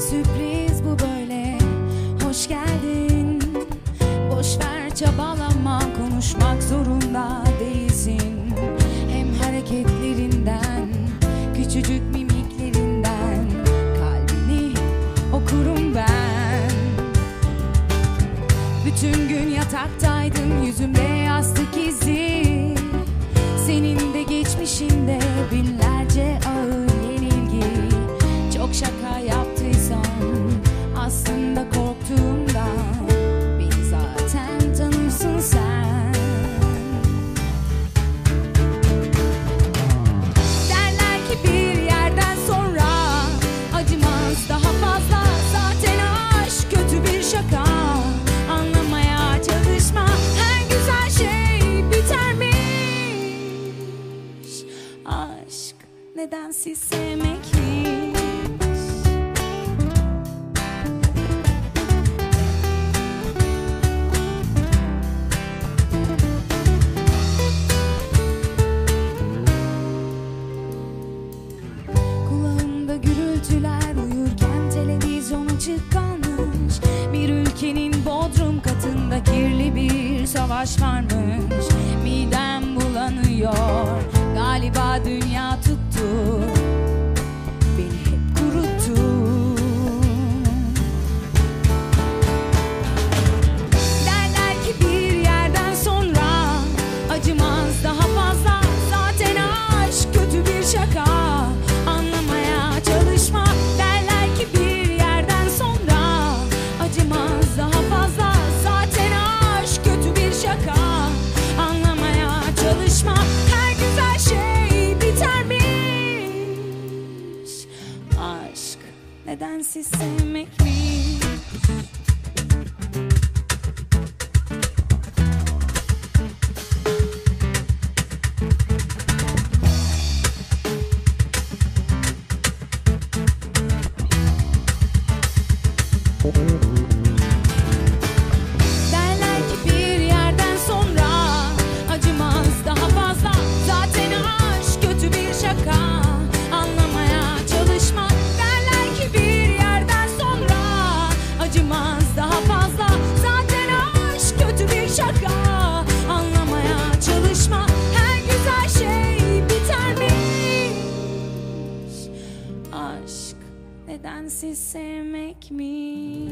sürpriz bu böyle. Hoş geldin. Boş ver çabalama konuşmak zorunda değilsin. Hem hareketlerinden Küçücük mimiklerinden Kalbini okurum ben. Bütün gün yataktaydım yüzümde yastık izi Nedensiz sevmekmiş Kulağımda gürültüler uyurken televizyon açık kalmış. Bir ülkenin bodrum katında kirli bir savaş varmış. Midem bulanıyor. Galiba dünya tuttu çalışma Her güzel şey bitermiş. Aşk nedensiz sevmekmiş Bedensiz sevmek mi?